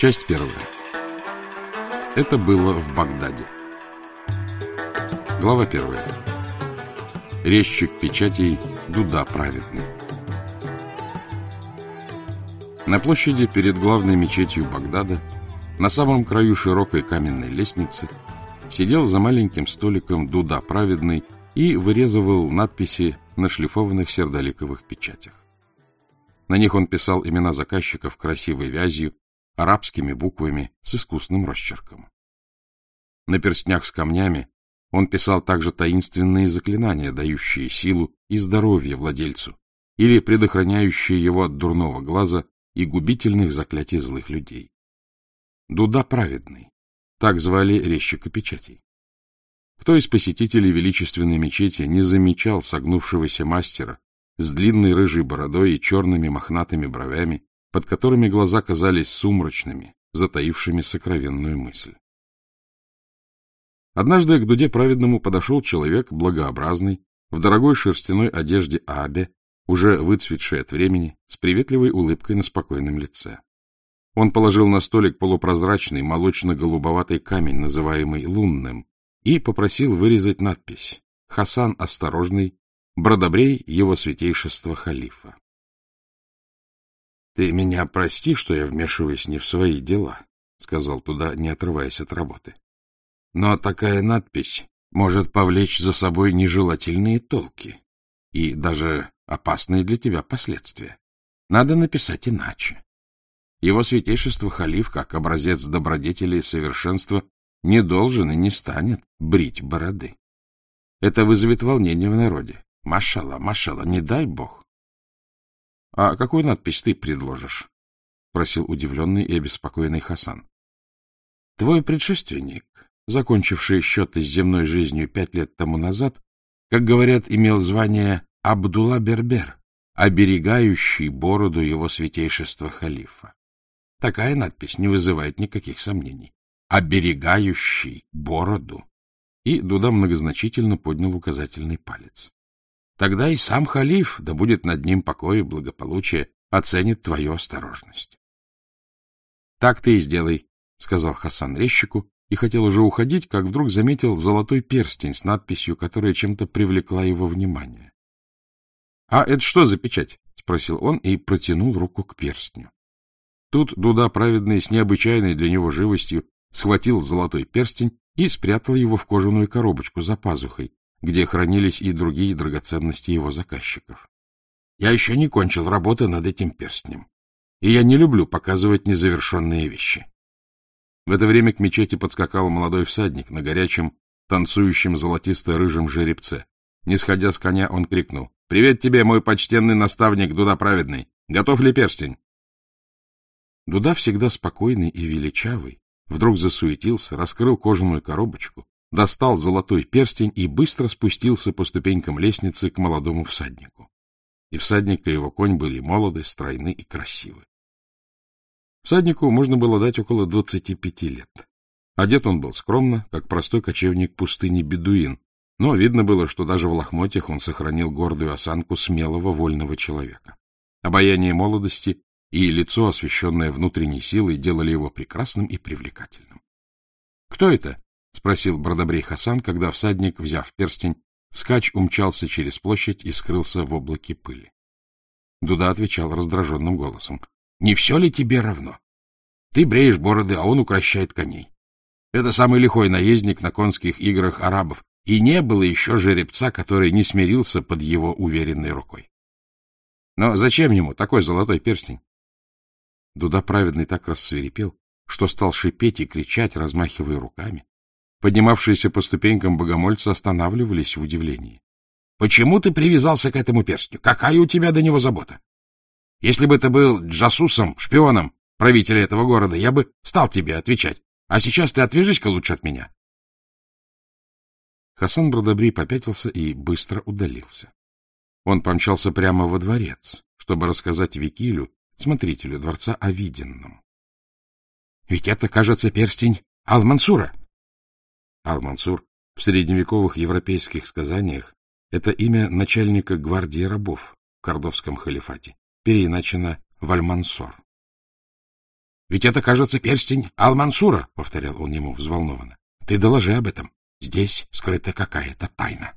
Часть первая. Это было в Багдаде. Глава первая. Резчик печатей Дуда праведный. На площади перед главной мечетью Багдада, на самом краю широкой каменной лестницы, сидел за маленьким столиком Дуда праведный и вырезывал надписи на шлифованных сердоликовых печатях. На них он писал имена заказчиков красивой вязью, арабскими буквами с искусным росчерком. На перстнях с камнями он писал также таинственные заклинания, дающие силу и здоровье владельцу, или предохраняющие его от дурного глаза и губительных заклятий злых людей. Дуда праведный, так звали резчика печатей. Кто из посетителей величественной мечети не замечал согнувшегося мастера с длинной рыжей бородой и черными мохнатыми бровями, под которыми глаза казались сумрачными, затаившими сокровенную мысль? Однажды к Дуде праведному подошел человек благообразный, в дорогой шерстяной одежде Абе, уже выцветший от времени, с приветливой улыбкой на спокойном лице. Он положил на столик полупрозрачный молочно-голубоватый камень, называемый лунным, и попросил вырезать надпись «Хасан Осторожный, Бродобрей его святейшества халифа». — Ты меня прости, что я вмешиваюсь не в свои дела, — сказал туда, не отрываясь от работы. — Но такая надпись может повлечь за собой нежелательные толки и даже опасные для тебя последствия. Надо написать иначе. Его святейшество халиф, как образец добродетели и совершенства, не должен и не станет брить бороды. Это вызовет волнение в народе. Машала, машала, не дай бог. — А какую надпись ты предложишь? — просил удивленный и обеспокоенный Хасан. — Твой предшественник, закончивший счеты с земной жизнью пять лет тому назад, как говорят, имел звание Абдулла Бербер, оберегающий бороду его святейшества халифа. Такая надпись не вызывает никаких сомнений. Оберегающий бороду. И Дуда многозначительно поднял указательный палец. Тогда и сам халиф, да будет над ним покой и благополучие, оценит твою осторожность. — Так ты и сделай, — сказал Хасан резчику, и хотел уже уходить, как вдруг заметил золотой перстень с надписью, которая чем-то привлекла его внимание. — А это что за печать? — спросил он и протянул руку к перстню. Тут Дуда, праведный, с необычайной для него живостью, схватил золотой перстень и спрятал его в кожаную коробочку за пазухой, где хранились и другие драгоценности его заказчиков. Я еще не кончил работы над этим перстнем, и я не люблю показывать незавершенные вещи. В это время к мечети подскакал молодой всадник на горячем, танцующем золотисто-рыжем жеребце. Не сходя с коня, он крикнул. — Привет тебе, мой почтенный наставник Дуда Праведный! Готов ли перстень? Дуда, всегда спокойный и величавый, вдруг засуетился, раскрыл кожаную коробочку, достал золотой перстень и быстро спустился по ступенькам лестницы к молодому всаднику. И всадник и его конь были молоды, стройны и красивы. Всаднику можно было дать около двадцати пяти лет. Одет он был скромно, как простой кочевник пустыни Бедуин, но видно было, что даже в лохмотьях он сохранил гордую осанку смелого вольного человека. Обаяние молодости и лицо, освещенное внутренней силой, делали его прекрасным и привлекательным. — Кто это? — спросил Бродобрей Хасан, когда всадник, взяв перстень, вскач умчался через площадь и скрылся в облаке пыли. Дуда отвечал раздраженным голосом. — Не все ли тебе равно? Ты бреешь бороды, а он укращает коней. Это самый лихой наездник на конских играх арабов, и не было еще жеребца, который не смирился под его уверенной рукой. Но зачем ему такой золотой перстень? Дуда праведный так рассверепел, что стал шипеть и кричать, размахивая руками. Поднимавшиеся по ступенькам богомольцы останавливались в удивлении. — Почему ты привязался к этому перстню? Какая у тебя до него забота? Если бы ты был джасусом, шпионом правителя этого города, я бы стал тебе отвечать. А сейчас ты отвяжись-ка лучше от меня. Хасан Бродобрей попятился и быстро удалился. Он помчался прямо во дворец, чтобы рассказать Викилю, смотрителю дворца, о виденном. — Ведь это, кажется, перстень Ал-Мансура, Ал-Мансур в средневековых европейских сказаниях это имя начальника гвардии рабов в Кордовском халифате переиначено в Аль-Мансор. — Ведь это, кажется, перстень Ал-Мансура, — повторял он ему взволнованно. — Ты доложи об этом. Здесь скрыта какая-то тайна.